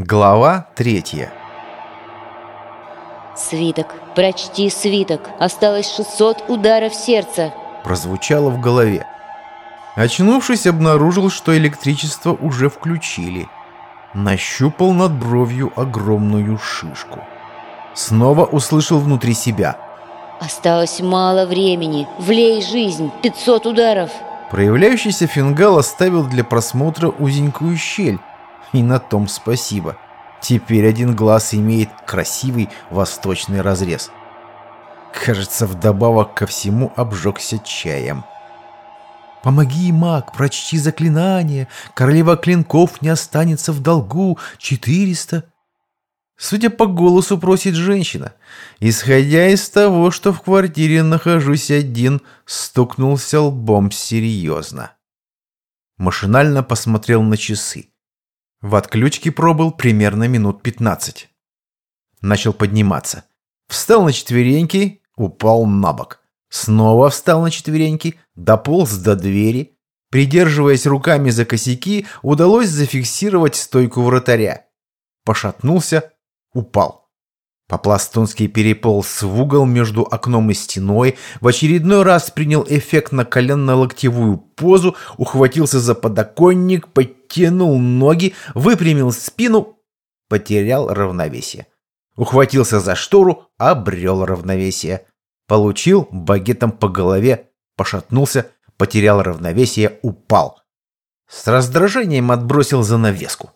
Глава третья Свиток, прочти свиток. Осталось 600 ударов сердца. Прозвучало в голове. Очнувшись, обнаружил, что электричество уже включили. Нащупал над бровью огромную шишку. Снова услышал внутри себя. Осталось мало времени. Влей жизнь. 500 ударов. Проявляющийся фингал оставил для просмотра узенькую щель. И на том спасибо. Теперь один глаз имеет красивый восточный разрез. Кажется, вдобавок ко всему обжегся чаем. «Помоги, маг, прочти заклинание. Королева клинков не останется в долгу. Четыреста...» Судя по голосу, просит женщина. Исходя из того, что в квартире нахожусь один, стукнулся лбом серьезно. Машинально посмотрел на часы. В отключке пробыл примерно минут пятнадцать. Начал подниматься. Встал на четвереньки, упал на бок. Снова встал на четвереньки, дополз до двери. Придерживаясь руками за косяки, удалось зафиксировать стойку вратаря. Пошатнулся, упал. По-пластунски переполз в угол между окном и стеной, в очередной раз принял эффектно коленно-локтевую позу, ухватился за подоконник, подтянул ноги, выпрямил спину, потерял равновесие. Ухватился за штору, обрел равновесие. Получил багетом по голове, пошатнулся, потерял равновесие, упал. С раздражением отбросил занавеску.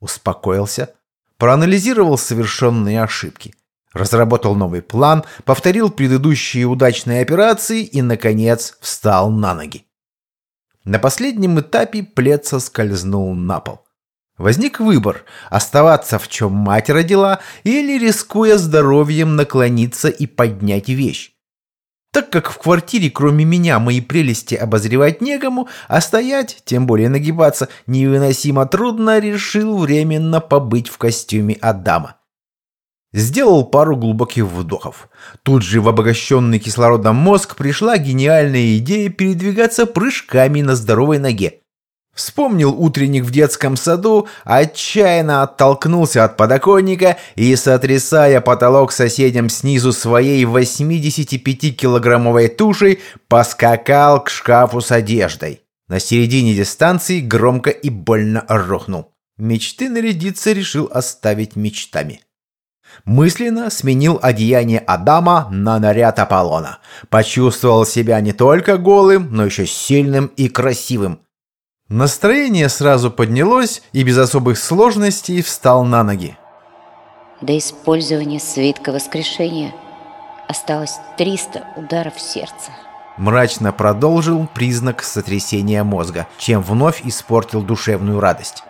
Успокоился, проанализировал совершенные ошибки, разработал новый план, повторил предыдущие удачные операции и, наконец, встал на ноги. На последнем этапе плед соскользнул на пол. Возник выбор – оставаться в чем мать родила или, рискуя здоровьем, наклониться и поднять вещь. Так как в квартире кроме меня мои прелести обозревать некому, а стоять, тем более нагибаться, невыносимо трудно, решил временно побыть в костюме Адама. Сделал пару глубоких вдохов. Тут же в обогащенный кислородом мозг пришла гениальная идея передвигаться прыжками на здоровой ноге. Вспомнил утренник в детском саду, отчаянно оттолкнулся от подоконника и, сотрясая потолок соседям снизу своей 85-килограммовой тушей, поскакал к шкафу с одеждой. На середине дистанции громко и больно рухнул. Мечты нарядиться решил оставить мечтами. Мысленно сменил одеяние Адама на наряд Аполлона. Почувствовал себя не только голым, но еще сильным и красивым. Настроение сразу поднялось и без особых сложностей встал на ноги. До использования свитка воскрешения осталось 300 ударов сердца. Мрачно продолжил признак сотрясения мозга, чем вновь испортил душевную радость.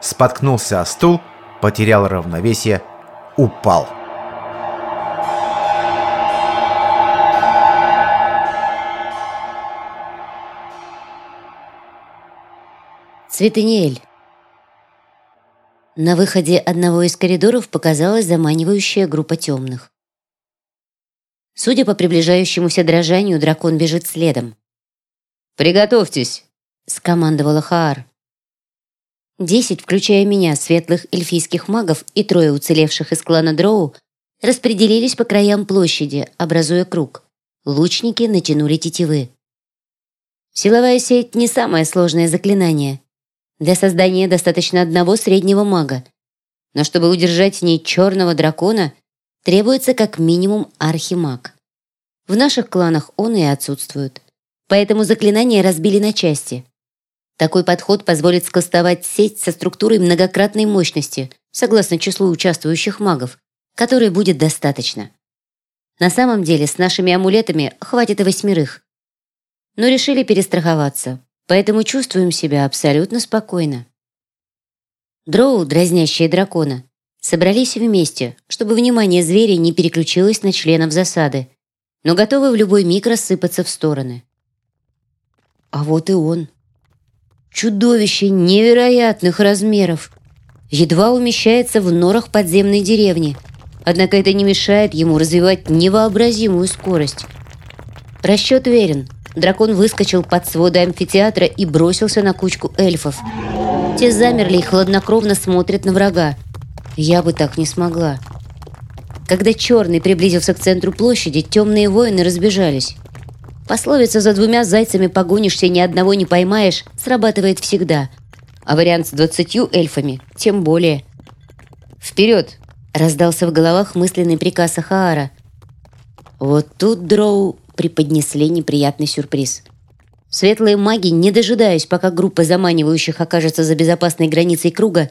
Споткнулся о стул, потерял равновесие, упал. Цветаниэль. На выходе одного из коридоров показалась заманивающая группа темных. Судя по приближающемуся дрожанию, дракон бежит следом. «Приготовьтесь!» — скомандовала Хаар. Десять, включая меня, светлых эльфийских магов и трое уцелевших из клана Дроу, распределились по краям площади, образуя круг. Лучники натянули тетивы. Силовая сеть — не самое сложное заклинание. Для создания достаточно одного среднего мага. Но чтобы удержать в ней черного дракона, требуется как минимум архимаг. В наших кланах он и отсутствует. Поэтому заклинания разбили на части. Такой подход позволит скостовать сеть со структурой многократной мощности, согласно числу участвующих магов, которой будет достаточно. На самом деле с нашими амулетами хватит и восьмерых. Но решили перестраховаться, поэтому чувствуем себя абсолютно спокойно. Дроу, дразнящие дракона, собрались вместе, чтобы внимание зверя не переключилось на членов засады, но готовы в любой миг рассыпаться в стороны. А вот и он. Чудовище невероятных размеров. Едва умещается в норах подземной деревни. Однако это не мешает ему развивать невообразимую скорость. Расчет верен – Дракон выскочил под своды амфитеатра и бросился на кучку эльфов. Те замерли и хладнокровно смотрят на врага. Я бы так не смогла. Когда черный приблизился к центру площади, темные воины разбежались. Пословица «за двумя зайцами погонишься, ни одного не поймаешь» срабатывает всегда. А вариант с двадцатью эльфами тем более. «Вперед!» – раздался в головах мысленный приказ Ахаара. Вот тут дроу преподнесли неприятный сюрприз. Светлые маги, не дожидаясь, пока группа заманивающих окажется за безопасной границей круга,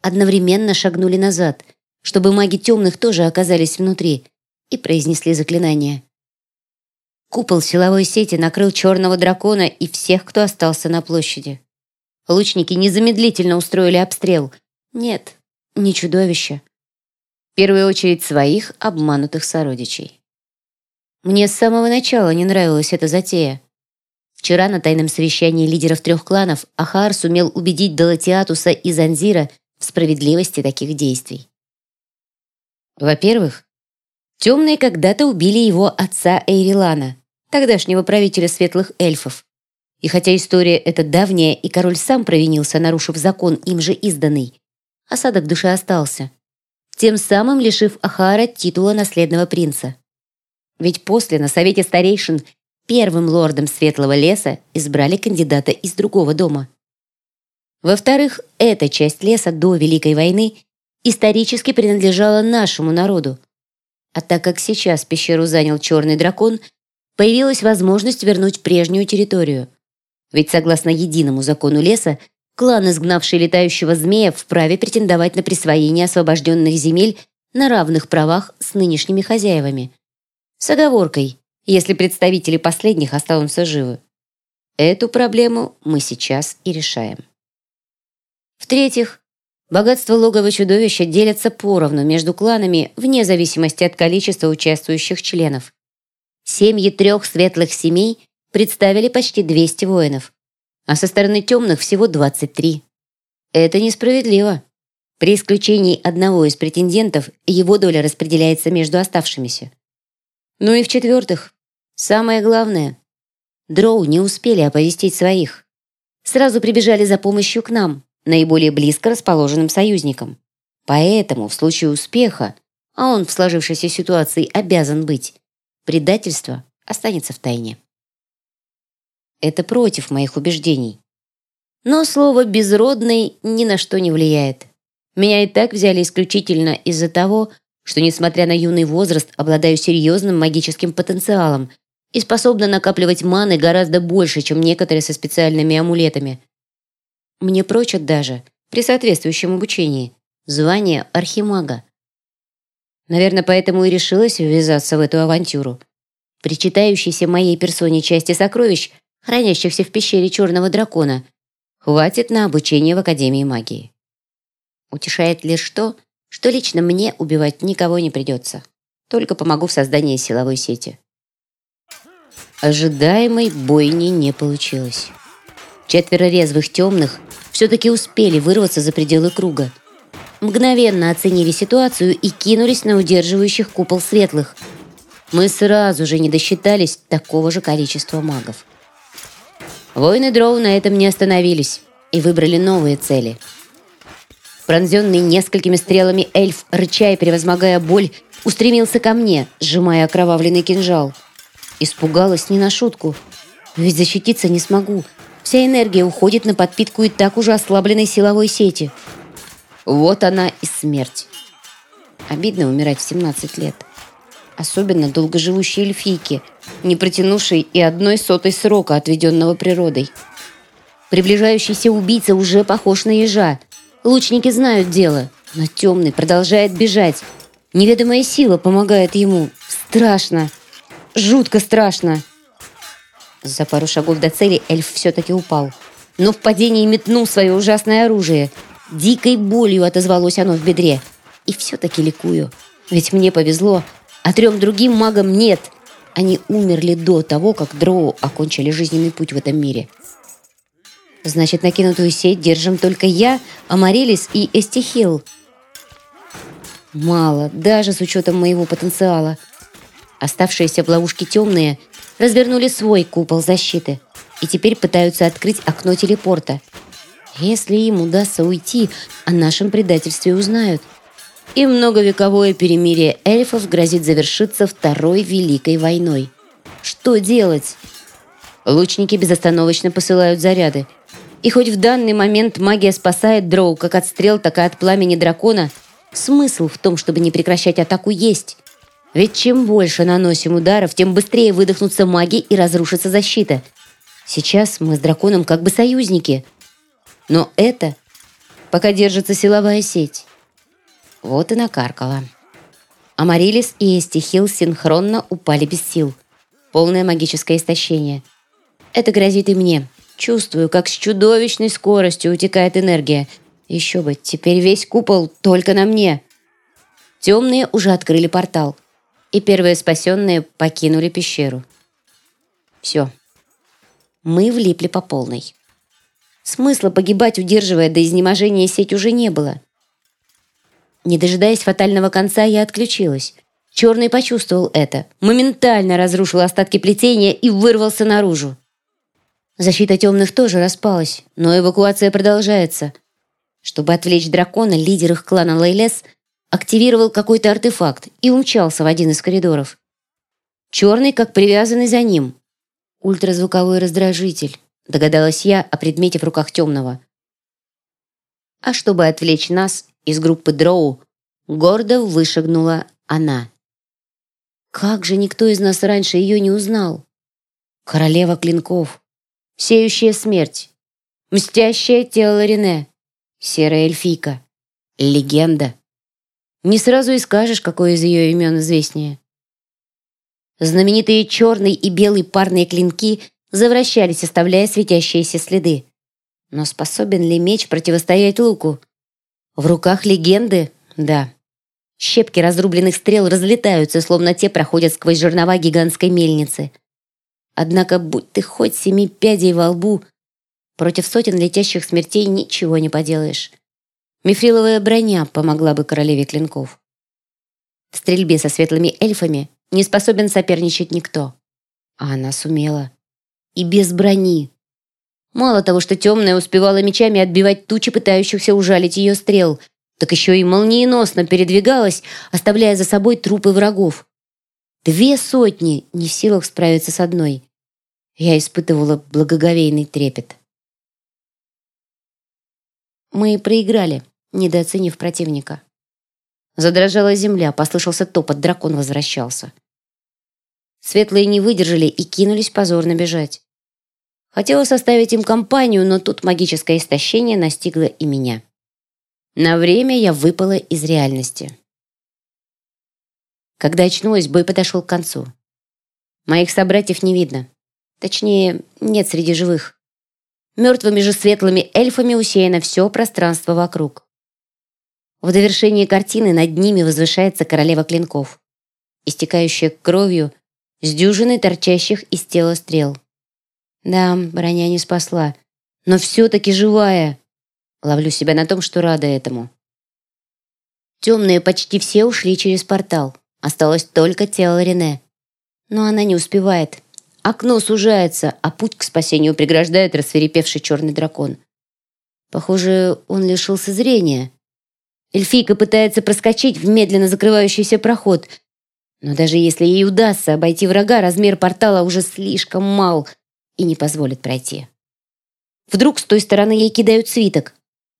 одновременно шагнули назад, чтобы маги темных тоже оказались внутри, и произнесли заклинание. Купол силовой сети накрыл черного дракона и всех, кто остался на площади. Лучники незамедлительно устроили обстрел. Нет, не чудовище. В первую очередь своих обманутых сородичей. Мне с самого начала не нравилась эта затея. Вчера на тайном совещании лидеров трех кланов Ахар сумел убедить Далатиатуса и Занзира в справедливости таких действий. Во-первых, темные когда-то убили его отца Эйрилана, тогдашнего правителя светлых эльфов. И хотя история эта давняя, и король сам провинился, нарушив закон им же изданный, осадок души остался, тем самым лишив Ахара титула наследного принца. Ведь после на совете старейшин первым лордом Светлого леса избрали кандидата из другого дома. Во-вторых, эта часть леса до Великой войны исторически принадлежала нашему народу. А так как сейчас пещеру занял черный дракон, появилась возможность вернуть прежнюю территорию. Ведь согласно единому закону леса, клан, изгнавший летающего змея, вправе претендовать на присвоение освобожденных земель на равных правах с нынешними хозяевами. С оговоркой, если представители последних останутся живы. Эту проблему мы сейчас и решаем. В-третьих, богатство логова чудовища делятся поровну между кланами вне зависимости от количества участвующих членов. Семьи трех светлых семей представили почти 200 воинов, а со стороны темных всего 23. Это несправедливо. При исключении одного из претендентов его доля распределяется между оставшимися. Ну и в-четвертых, самое главное, дроу не успели оповестить своих. Сразу прибежали за помощью к нам, наиболее близко расположенным союзникам. Поэтому в случае успеха, а он в сложившейся ситуации обязан быть, предательство останется в тайне. Это против моих убеждений. Но слово «безродный» ни на что не влияет. Меня и так взяли исключительно из-за того, что, несмотря на юный возраст, обладаю серьезным магическим потенциалом и способна накапливать маны гораздо больше, чем некоторые со специальными амулетами. Мне прочат даже, при соответствующем обучении, звание архимага. Наверное, поэтому и решилась ввязаться в эту авантюру. Причитающейся моей персоне части сокровищ, хранящихся в пещере Черного Дракона, хватит на обучение в Академии магии. Утешает лишь то, что лично мне убивать никого не придется. Только помогу в создании силовой сети. Ожидаемой бойни не получилось. Четверо резвых темных все-таки успели вырваться за пределы круга. Мгновенно оценили ситуацию и кинулись на удерживающих купол светлых. Мы сразу же не досчитались такого же количества магов. Воины Дроу на этом не остановились и выбрали новые цели – Пронзенный несколькими стрелами эльф, рыча и превозмогая боль, устремился ко мне, сжимая окровавленный кинжал. Испугалась не на шутку. Ведь защититься не смогу. Вся энергия уходит на подпитку и так уже ослабленной силовой сети. Вот она и смерть. Обидно умирать в 17 лет. Особенно долгоживущей эльфийке, не протянувшей и одной сотой срока, отведенного природой. Приближающийся убийца уже похож на ежа, Лучники знают дело, но темный продолжает бежать. Неведомая сила помогает ему. Страшно. Жутко страшно. За пару шагов до цели эльф все-таки упал. Но в падении метнул свое ужасное оружие. Дикой болью отозвалось оно в бедре. И все-таки ликую. Ведь мне повезло, а трем другим магам нет. Они умерли до того, как дроу окончили жизненный путь в этом мире. Значит, накинутую сеть держим только я, Амарилис и Эстихил. Мало, даже с учетом моего потенциала. Оставшиеся в ловушке темные развернули свой купол защиты и теперь пытаются открыть окно телепорта. Если им удастся уйти, о нашем предательстве узнают. И многовековое перемирие эльфов грозит завершиться Второй Великой войной. Что делать? Лучники безостановочно посылают заряды. И хоть в данный момент магия спасает дроу как от стрел, так и от пламени дракона, смысл в том, чтобы не прекращать атаку, есть. Ведь чем больше наносим ударов, тем быстрее выдохнутся маги и разрушится защита. Сейчас мы с драконом как бы союзники – но это пока держится силовая сеть. Вот и накаркала. Амарилис и Эстихил синхронно упали без сил. Полное магическое истощение. Это грозит и мне. Чувствую, как с чудовищной скоростью утекает энергия. Еще бы, теперь весь купол только на мне. Темные уже открыли портал. И первые спасенные покинули пещеру. Все. Мы влипли по полной. Смысла погибать, удерживая до изнеможения сеть, уже не было. Не дожидаясь фатального конца, я отключилась. Черный почувствовал это, моментально разрушил остатки плетения и вырвался наружу. Защита темных тоже распалась, но эвакуация продолжается. Чтобы отвлечь дракона, лидер их клана Лейлес активировал какой-то артефакт и умчался в один из коридоров. Черный, как привязанный за ним. Ультразвуковой раздражитель. Догадалась я о предмете в руках темного. А чтобы отвлечь нас из группы Дроу, гордо вышагнула она. Как же никто из нас раньше ее не узнал? Королева клинков, сеющая смерть, мстящее тело Рене, серая эльфийка, легенда. Не сразу и скажешь, какое из ее имен известнее. Знаменитые черный и белый парные клинки завращались, оставляя светящиеся следы. Но способен ли меч противостоять луку? В руках легенды? Да. Щепки разрубленных стрел разлетаются, словно те проходят сквозь жернова гигантской мельницы. Однако, будь ты хоть семи пядей во лбу, против сотен летящих смертей ничего не поделаешь. Мифриловая броня помогла бы королеве клинков. В стрельбе со светлыми эльфами не способен соперничать никто. А она сумела и без брони. Мало того, что темная успевала мечами отбивать тучи пытающихся ужалить ее стрел, так еще и молниеносно передвигалась, оставляя за собой трупы врагов. Две сотни не в силах справиться с одной. Я испытывала благоговейный трепет. Мы проиграли, недооценив противника. Задрожала земля, послышался топот, дракон возвращался. Светлые не выдержали и кинулись позорно бежать. Хотела составить им компанию, но тут магическое истощение настигло и меня. На время я выпала из реальности. Когда очнулась, бой подошел к концу. Моих собратьев не видно. Точнее, нет среди живых. Мертвыми же светлыми эльфами усеяно все пространство вокруг. В довершении картины над ними возвышается королева клинков, истекающая кровью с дюжиной торчащих из тела стрел. Да, броня не спасла, но все-таки живая. Ловлю себя на том, что рада этому. Темные почти все ушли через портал. Осталось только тело Рене. Но она не успевает. Окно сужается, а путь к спасению преграждает рассверепевший черный дракон. Похоже, он лишился зрения. Эльфийка пытается проскочить в медленно закрывающийся проход. Но даже если ей удастся обойти врага, размер портала уже слишком мал, и не позволит пройти. Вдруг с той стороны ей кидают свиток.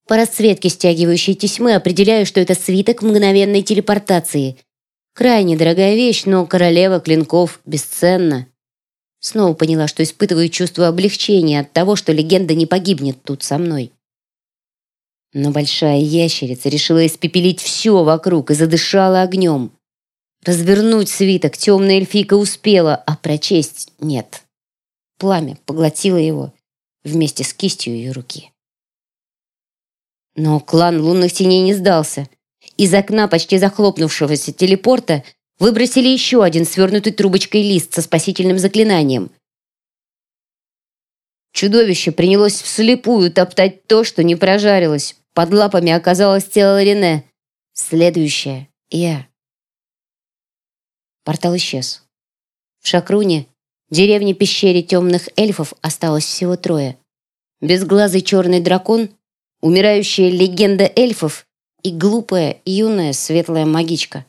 По расцветке стягивающей тесьмы определяю, что это свиток мгновенной телепортации. Крайне дорогая вещь, но королева клинков бесценна. Снова поняла, что испытываю чувство облегчения от того, что легенда не погибнет тут со мной. Но большая ящерица решила испепелить все вокруг и задышала огнем. Развернуть свиток темная эльфийка успела, а прочесть нет. Пламя поглотило его вместе с кистью ее руки. Но клан лунных теней не сдался. Из окна почти захлопнувшегося телепорта выбросили еще один свернутый трубочкой лист со спасительным заклинанием. Чудовище принялось вслепую топтать то, что не прожарилось. Под лапами оказалось тело Рене. Следующее — я. Портал исчез. В Шакруне Деревне-пещере темных эльфов осталось всего трое. Безглазый черный дракон, умирающая легенда эльфов и глупая, юная, светлая магичка.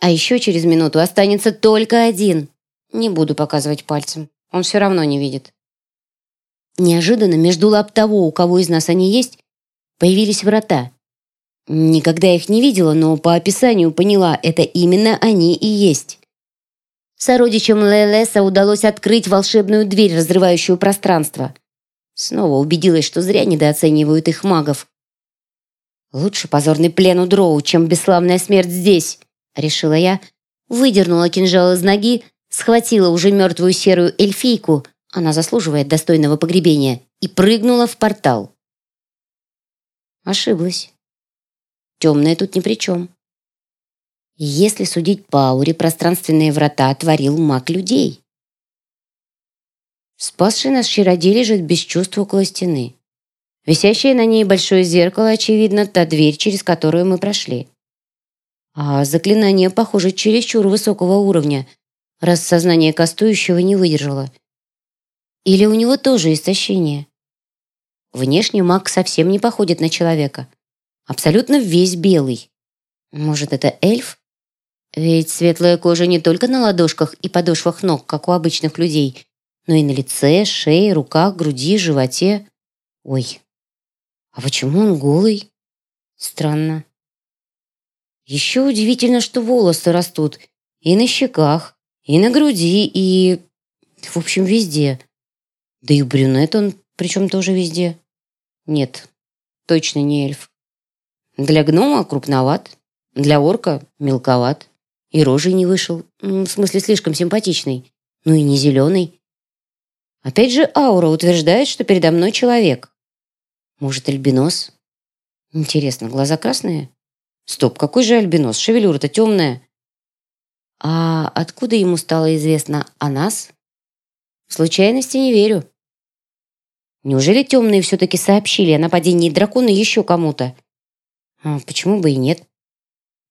А еще через минуту останется только один. Не буду показывать пальцем, он все равно не видит. Неожиданно между лап того, у кого из нас они есть, появились врата. Никогда их не видела, но по описанию поняла, это именно они и есть. Сородичам Лелеса удалось открыть волшебную дверь, разрывающую пространство. Снова убедилась, что зря недооценивают их магов. «Лучше позорный плен у Дроу, чем бесславная смерть здесь», — решила я, выдернула кинжал из ноги, схватила уже мертвую серую эльфийку, она заслуживает достойного погребения, и прыгнула в портал. Ошиблась. Темная тут ни при чем. Если судить по ауре, пространственные врата отворил маг людей. Спасший нас чародей лежит без чувств около стены. Висящее на ней большое зеркало, очевидно, та дверь, через которую мы прошли. А заклинание, похоже, чересчур высокого уровня, раз сознание кастующего не выдержало. Или у него тоже истощение. Внешне маг совсем не походит на человека. Абсолютно весь белый. Может, это эльф? Ведь светлая кожа не только на ладошках и подошвах ног, как у обычных людей, но и на лице, шее, руках, груди, животе. Ой, а почему он голый? Странно. Еще удивительно, что волосы растут и на щеках, и на груди, и... В общем, везде. Да и брюнет он, причем тоже везде. Нет, точно не эльф. Для гнома крупноват, для орка мелковат. И рожей не вышел, в смысле слишком симпатичный. Ну и не зеленый. Опять же аура утверждает, что передо мной человек. Может, альбинос? Интересно, глаза красные? Стоп, какой же альбинос? Шевелюра-то темная. А откуда ему стало известно о нас? В случайности не верю. Неужели темные все-таки сообщили о нападении дракона еще кому-то? А почему бы и нет?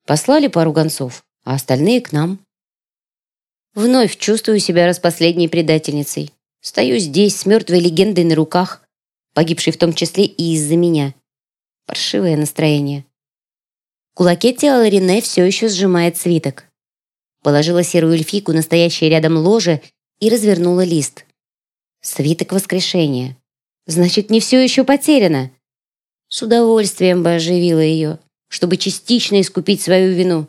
Послали пару гонцов, а остальные к нам. Вновь чувствую себя распоследней предательницей. Стою здесь с мертвой легендой на руках, погибшей в том числе и из-за меня. Паршивое настроение. В кулаке тела Рене все еще сжимает свиток. Положила серую эльфийку, настоящее рядом ложе, и развернула лист. Свиток воскрешения. Значит, не все еще потеряно. С удовольствием бы оживила ее, чтобы частично искупить свою вину.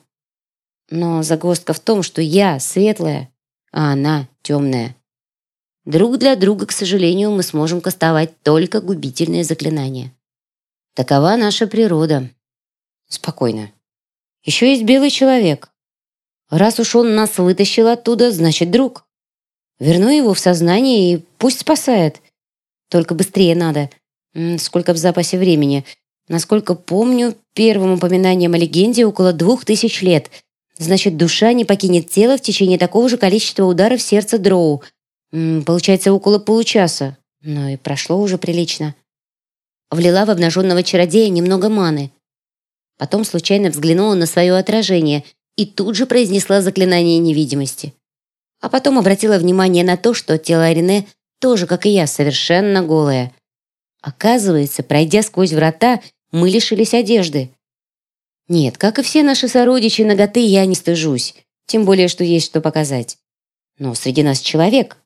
Но загвоздка в том, что я светлая, а она темная. Друг для друга, к сожалению, мы сможем кастовать только губительные заклинания. Такова наша природа. Спокойно. Еще есть белый человек. Раз уж он нас вытащил оттуда, значит, друг. Верну его в сознание и пусть спасает. Только быстрее надо. Сколько в запасе времени? Насколько помню, первым упоминанием о легенде около двух тысяч лет. Значит, душа не покинет тело в течение такого же количества ударов сердца дроу. Получается, около получаса. Но и прошло уже прилично. Влила в обнаженного чародея немного маны. Потом случайно взглянула на свое отражение и тут же произнесла заклинание невидимости. А потом обратила внимание на то, что тело Арине тоже, как и я, совершенно голая. Оказывается, пройдя сквозь врата, мы лишились одежды. Нет, как и все наши сородичи, ноготы я не стыжусь, тем более, что есть что показать. Но среди нас человек,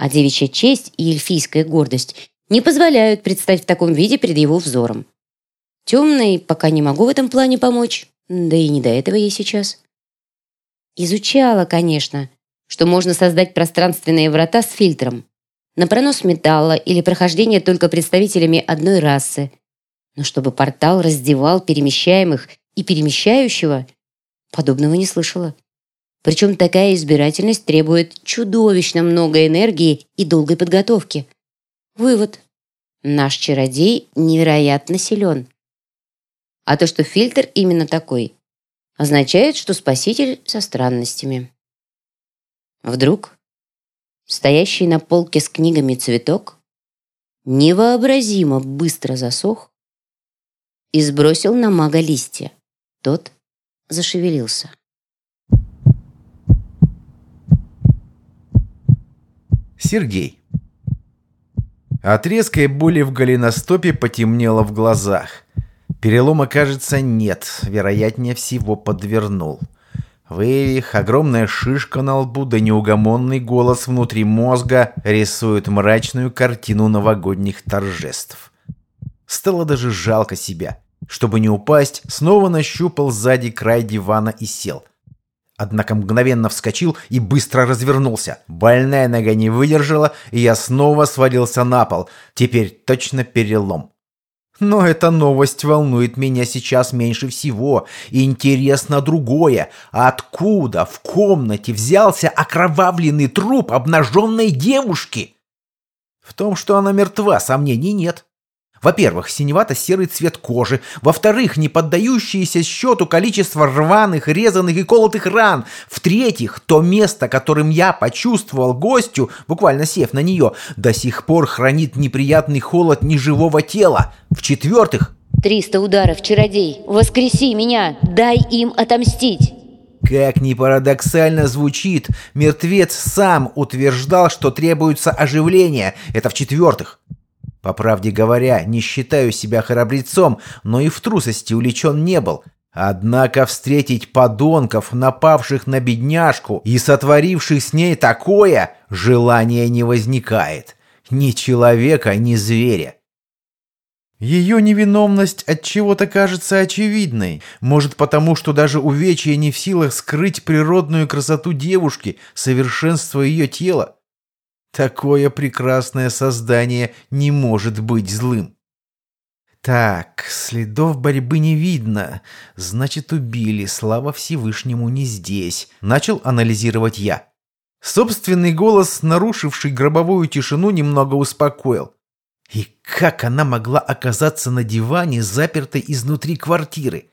а девичья честь и эльфийская гордость не позволяют представить в таком виде перед его взором. Темный пока не могу в этом плане помочь, да и не до этого ей сейчас. Изучала, конечно, что можно создать пространственные врата с фильтром на пронос металла или прохождение только представителями одной расы. Но чтобы портал раздевал перемещаемых и перемещающего, подобного не слышала. Причем такая избирательность требует чудовищно много энергии и долгой подготовки. Вывод. Наш чародей невероятно силен. А то, что фильтр именно такой, означает, что спаситель со странностями. Вдруг стоящий на полке с книгами цветок, невообразимо быстро засох и сбросил на мага листья. Тот зашевелился. Сергей. От резкой боли в голеностопе потемнело в глазах. Перелома, кажется, нет, вероятнее всего подвернул. Вывих, огромная шишка на лбу да неугомонный голос внутри мозга рисуют мрачную картину новогодних торжеств. Стало даже жалко себя. Чтобы не упасть, снова нащупал сзади край дивана и сел. Однако мгновенно вскочил и быстро развернулся. Больная нога не выдержала, и я снова свалился на пол. Теперь точно перелом. Но эта новость волнует меня сейчас меньше всего. Интересно другое. Откуда в комнате взялся окровавленный труп обнаженной девушки? В том, что она мертва, сомнений нет. Во-первых, синевато-серый цвет кожи. Во-вторых, не поддающееся счету количество рваных, резаных и колотых ран. В-третьих, то место, которым я почувствовал гостю, буквально сев на нее, до сих пор хранит неприятный холод неживого тела. В-четвертых... «Триста ударов, чародей! Воскреси меня! Дай им отомстить!» Как ни парадоксально звучит, мертвец сам утверждал, что требуется оживление. Это в-четвертых. По правде говоря, не считаю себя храбрецом, но и в трусости увлечен не был. Однако встретить подонков, напавших на бедняжку и сотворивших с ней такое, желания не возникает. Ни человека, ни зверя. Ее невиновность от чего-то кажется очевидной. Может потому, что даже увечья не в силах скрыть природную красоту девушки, совершенство ее тела. Такое прекрасное создание не может быть злым. Так, следов борьбы не видно. Значит, убили. Слава Всевышнему не здесь. Начал анализировать я. Собственный голос, нарушивший гробовую тишину, немного успокоил. И как она могла оказаться на диване, запертой изнутри квартиры?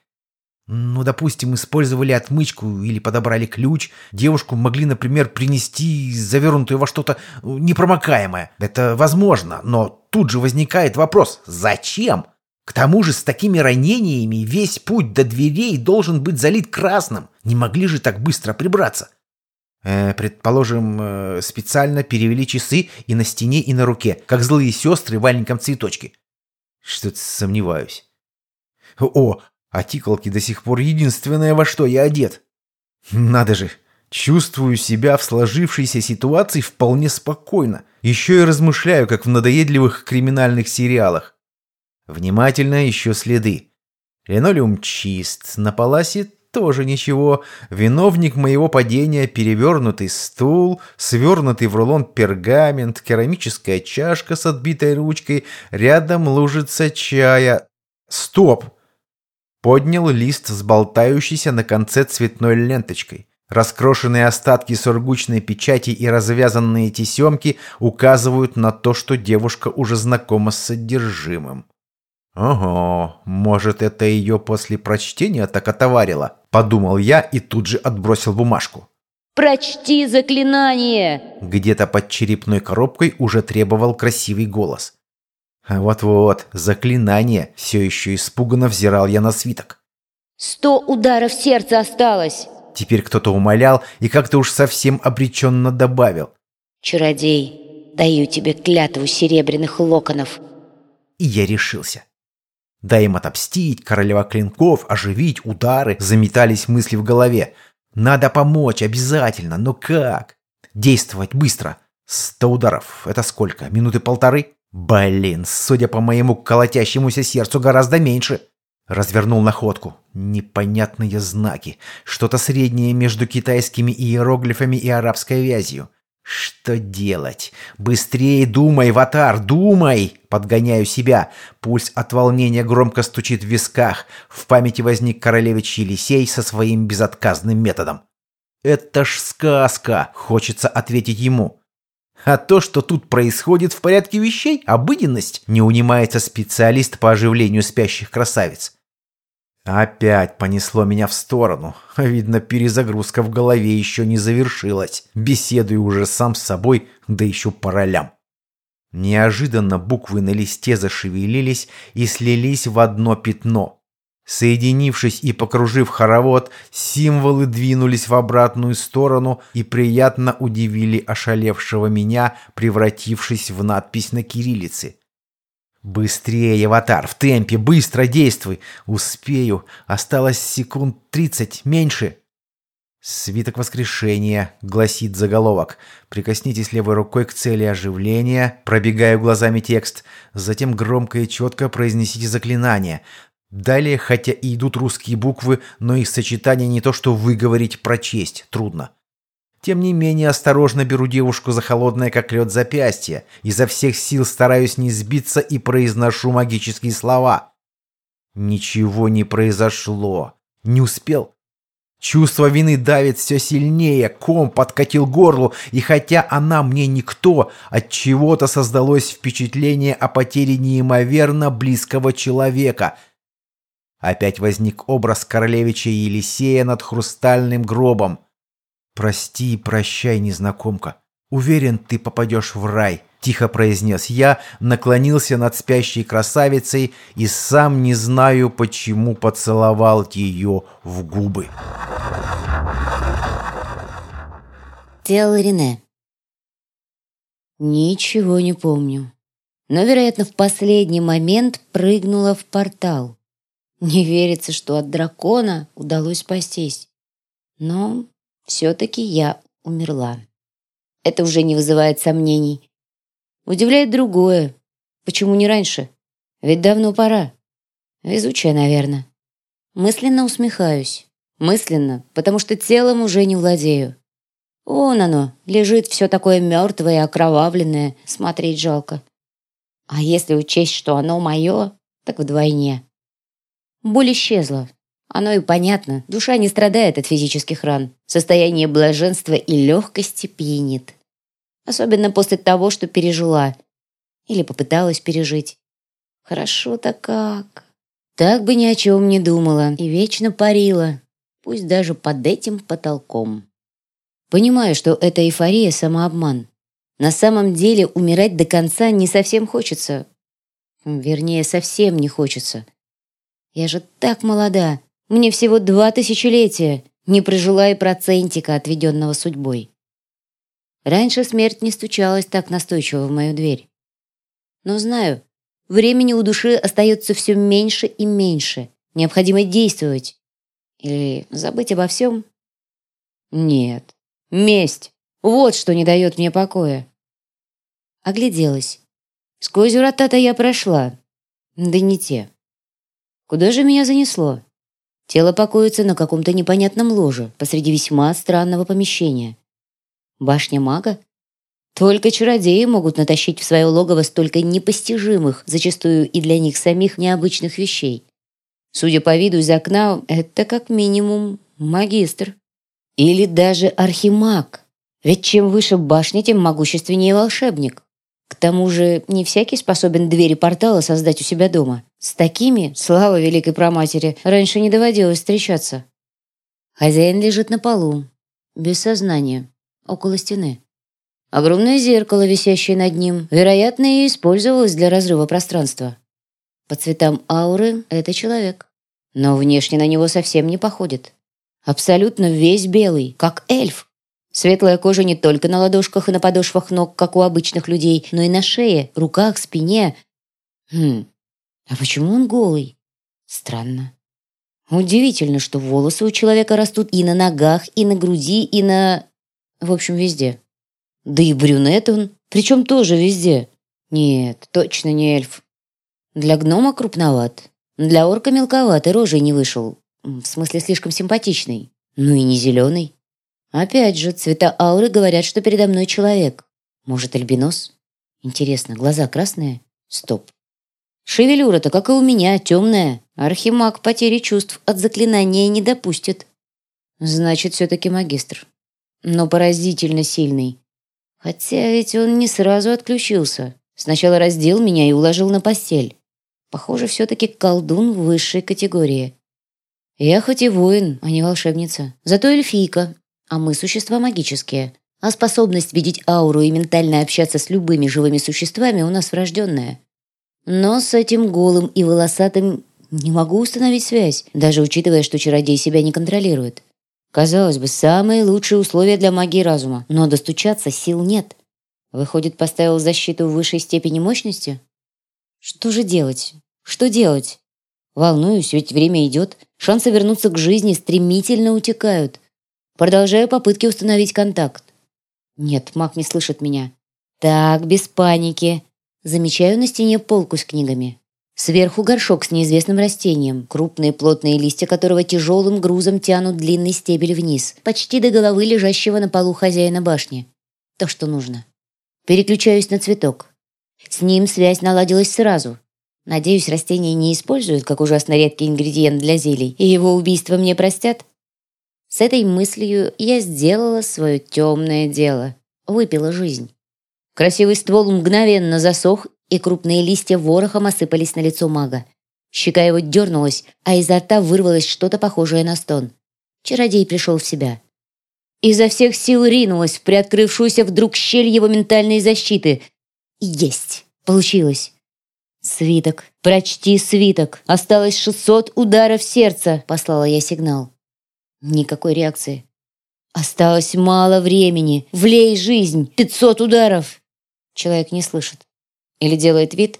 Ну, допустим, использовали отмычку или подобрали ключ. Девушку могли, например, принести завернутую во что-то непромокаемое. Это возможно, но тут же возникает вопрос «Зачем?» К тому же с такими ранениями весь путь до дверей должен быть залит красным. Не могли же так быстро прибраться. Э, предположим, э, специально перевели часы и на стене, и на руке, как злые сестры в маленьком цветочке. Что-то сомневаюсь. О, а тикалки до сих пор единственное, во что я одет. Надо же, чувствую себя в сложившейся ситуации вполне спокойно. Еще и размышляю, как в надоедливых криминальных сериалах. Внимательно ищу следы. Линолеум чист, на паласе тоже ничего. Виновник моего падения – перевернутый стул, свернутый в рулон пергамент, керамическая чашка с отбитой ручкой, рядом лужица чая. Стоп! Поднял лист с болтающейся на конце цветной ленточкой. Раскрошенные остатки сургучной печати и развязанные тесемки указывают на то, что девушка уже знакома с содержимым. «Ого, может, это ее после прочтения так отоварило?» – подумал я и тут же отбросил бумажку. «Прочти заклинание!» Где-то под черепной коробкой уже требовал красивый голос. А вот-вот, заклинание, все еще испуганно взирал я на свиток. «Сто ударов сердца осталось!» Теперь кто-то умолял и как-то уж совсем обреченно добавил. «Чародей, даю тебе клятву серебряных локонов!» И я решился. Дай им отомстить, королева клинков, оживить, удары, заметались мысли в голове. Надо помочь, обязательно, но как? Действовать быстро. Сто ударов, это сколько, минуты полторы? Блин, судя по моему колотящемуся сердцу, гораздо меньше. Развернул находку. Непонятные знаки. Что-то среднее между китайскими иероглифами и арабской вязью. Что делать? Быстрее думай, Ватар, думай! Подгоняю себя. Пульс от волнения громко стучит в висках. В памяти возник королевич Елисей со своим безотказным методом. «Это ж сказка!» — хочется ответить ему. А то, что тут происходит в порядке вещей, обыденность, не унимается специалист по оживлению спящих красавиц. Опять понесло меня в сторону. Видно, перезагрузка в голове еще не завершилась. Беседую уже сам с собой, да еще по ролям. Неожиданно буквы на листе зашевелились и слились в одно пятно. Соединившись и покружив хоровод, символы двинулись в обратную сторону и приятно удивили ошалевшего меня, превратившись в надпись на кириллице. «Быстрее, аватар, в темпе, быстро действуй! Успею! Осталось секунд тридцать, меньше!» «Свиток воскрешения», — гласит заголовок. Прикоснитесь левой рукой к цели оживления, пробегаю глазами текст. Затем громко и четко произнесите заклинание. Далее, хотя и идут русские буквы, но их сочетание не то что выговорить, прочесть трудно. Тем не менее, осторожно беру девушку за холодное, как лед, запястье. Изо всех сил стараюсь не сбиться и произношу магические слова. Ничего не произошло. Не успел. Чувство вины давит все сильнее, ком подкатил горлу, и хотя она мне никто, от чего-то создалось впечатление о потере неимоверно близкого человека. Опять возник образ королевича Елисея над хрустальным гробом. «Прости и прощай, незнакомка. Уверен, ты попадешь в рай», — тихо произнес я, наклонился над спящей красавицей и сам не знаю, почему поцеловал ее в губы. Тело Рене. Ничего не помню. Но, вероятно, в последний момент прыгнула в портал. Не верится, что от дракона удалось спастись. Но все-таки я умерла. Это уже не вызывает сомнений. Удивляет другое. Почему не раньше? Ведь давно пора. Везучая, наверное. Мысленно усмехаюсь. Мысленно, потому что телом уже не владею. Вон оно, лежит все такое мертвое и окровавленное, смотреть жалко. А если учесть, что оно мое, так вдвойне. Боль исчезла. Оно и понятно, душа не страдает от физических ран. Состояние блаженства и легкости пьянит. Особенно после того, что пережила. Или попыталась пережить. Хорошо-то как. Так бы ни о чем не думала и вечно парила. Пусть даже под этим потолком. Понимаю, что это эйфория – самообман. На самом деле умирать до конца не совсем хочется. Вернее, совсем не хочется. Я же так молода. Мне всего два тысячелетия. Не прожила и процентика, отведенного судьбой. Раньше смерть не стучалась так настойчиво в мою дверь. Но знаю, времени у души остается все меньше и меньше. Необходимо действовать. Или забыть обо всем? Нет. Месть. Вот что не дает мне покоя. Огляделась. Сквозь врата-то я прошла. Да не те. Куда же меня занесло? Тело покоится на каком-то непонятном ложе посреди весьма странного помещения. Башня мага? Только чародеи могут натащить в свое логово столько непостижимых, зачастую и для них самих необычных вещей. Судя по виду из окна, это как минимум магистр. Или даже архимаг. Ведь чем выше башня, тем могущественнее волшебник. Тому же не всякий способен двери портала создать у себя дома. С такими, слава великой проматери, раньше не доводилось встречаться. Хозяин лежит на полу, без сознания, около стены. Огромное зеркало, висящее над ним, вероятно, и использовалось для разрыва пространства. По цветам ауры это человек. Но внешне на него совсем не походит. Абсолютно весь белый, как эльф. Светлая кожа не только на ладошках и на подошвах ног, как у обычных людей, но и на шее, руках, спине. Хм, а почему он голый? Странно. Удивительно, что волосы у человека растут и на ногах, и на груди, и на... В общем, везде. Да и брюнет он, причем тоже везде. Нет, точно не эльф. Для гнома крупноват. Для орка мелковат и рожей не вышел. В смысле, слишком симпатичный. Ну и не зеленый. Опять же, цвета ауры говорят, что передо мной человек. Может, альбинос? Интересно, глаза красные? Стоп. Шевелюра-то, как и у меня, темная. Архимаг потери чувств от заклинания не допустит. Значит, все-таки магистр. Но поразительно сильный. Хотя ведь он не сразу отключился. Сначала раздел меня и уложил на постель. Похоже, все-таки колдун высшей категории. Я хоть и воин, а не волшебница. Зато эльфийка, а мы существа магические. А способность видеть ауру и ментально общаться с любыми живыми существами у нас врожденная. Но с этим голым и волосатым не могу установить связь, даже учитывая, что чародей себя не контролирует. Казалось бы, самые лучшие условия для магии разума, но достучаться сил нет. Выходит, поставил защиту в высшей степени мощности? Что же делать? Что делать? Волнуюсь, ведь время идет. Шансы вернуться к жизни стремительно утекают. Продолжаю попытки установить контакт. Нет, маг не слышит меня. Так, без паники. Замечаю на стене полку с книгами. Сверху горшок с неизвестным растением, крупные плотные листья которого тяжелым грузом тянут длинный стебель вниз, почти до головы лежащего на полу хозяина башни. То, что нужно. Переключаюсь на цветок. С ним связь наладилась сразу. Надеюсь, растение не используют как ужасно редкий ингредиент для зелий, и его убийство мне простят. С этой мыслью я сделала свое темное дело. Выпила жизнь. Красивый ствол мгновенно засох, и крупные листья ворохом осыпались на лицо мага. Щека его дернулась, а изо рта вырвалось что-то похожее на стон. Чародей пришел в себя. Изо всех сил ринулась в приоткрывшуюся вдруг щель его ментальной защиты. Есть! Получилось. «Свиток! Прочти свиток! Осталось 600 ударов сердца!» — послала я сигнал. Никакой реакции. «Осталось мало времени! Влей жизнь! 500 ударов!» Человек не слышит. Или делает вид.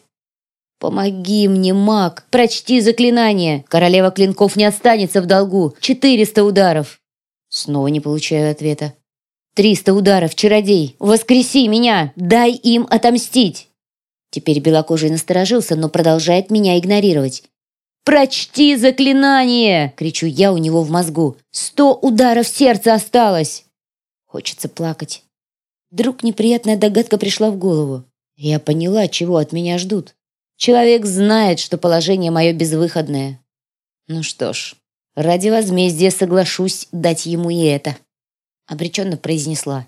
«Помоги мне, маг! Прочти заклинание! Королева клинков не останется в долгу! 400 ударов!» Снова не получаю ответа. «Триста ударов, чародей! Воскреси меня! Дай им отомстить!» Теперь белокожий насторожился, но продолжает меня игнорировать. «Прочти заклинание!» — кричу я у него в мозгу. «Сто ударов сердца осталось!» Хочется плакать. Вдруг неприятная догадка пришла в голову. Я поняла, чего от меня ждут. Человек знает, что положение мое безвыходное. Ну что ж, ради возмездия соглашусь дать ему и это. Обреченно произнесла.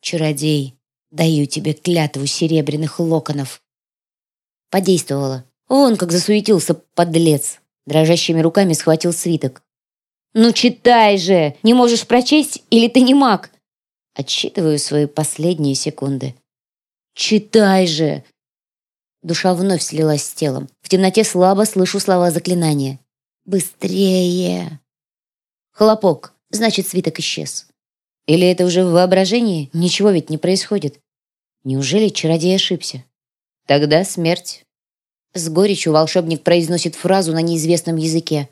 Чародей, даю тебе клятву серебряных локонов. Подействовала. Он как засуетился, подлец. Дрожащими руками схватил свиток. «Ну читай же! Не можешь прочесть или ты не маг?» Отсчитываю свои последние секунды. «Читай же!» Душа вновь слилась с телом. В темноте слабо слышу слова заклинания. «Быстрее!» Хлопок. Значит, свиток исчез. Или это уже в воображении? Ничего ведь не происходит. Неужели чародей ошибся? Тогда смерть. С горечью волшебник произносит фразу на неизвестном языке.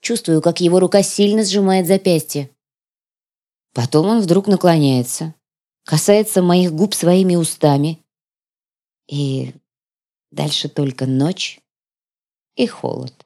Чувствую, как его рука сильно сжимает запястье. Потом он вдруг наклоняется, касается моих губ своими устами. И дальше только ночь и холод.